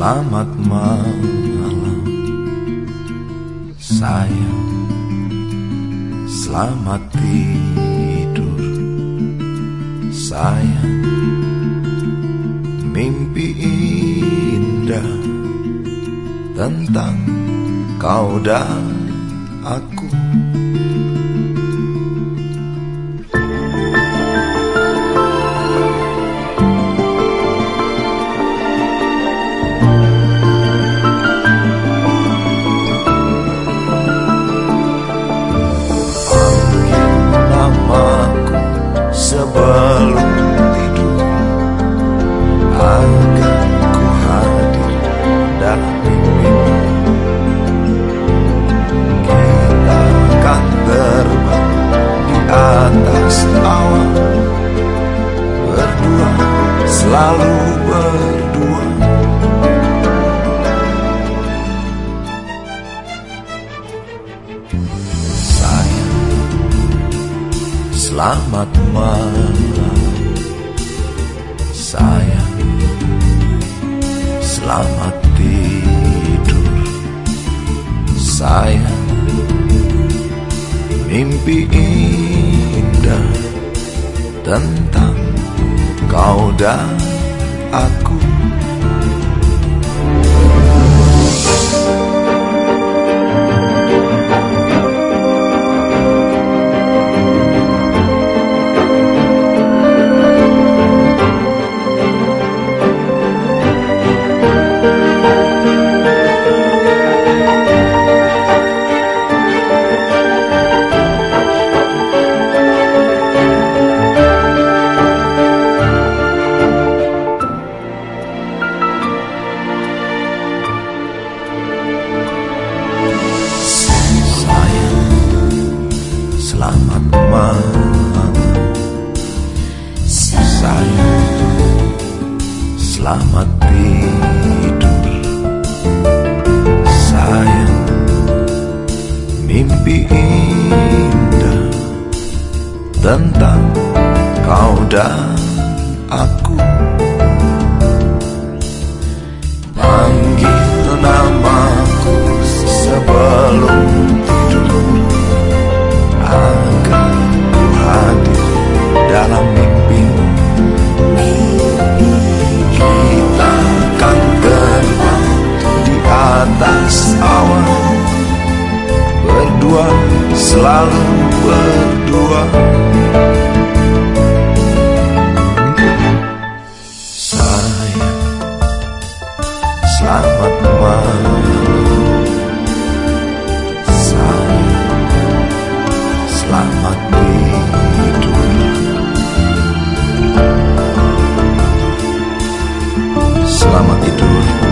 Selamat malam sayang Selamat tidur sayang Mimpi indah tentang kau dan aku selalu berdua. Sayang Selamat malam. Sayang Selamat tidur. Sayang Mimpi indah Tentang kau dan aku Selamat tidur. Sayang Mimpi indah Tentang kau dan aku selalu berdua. Sayang Selamat malam. Sayang Selamat tidur Selamat tidur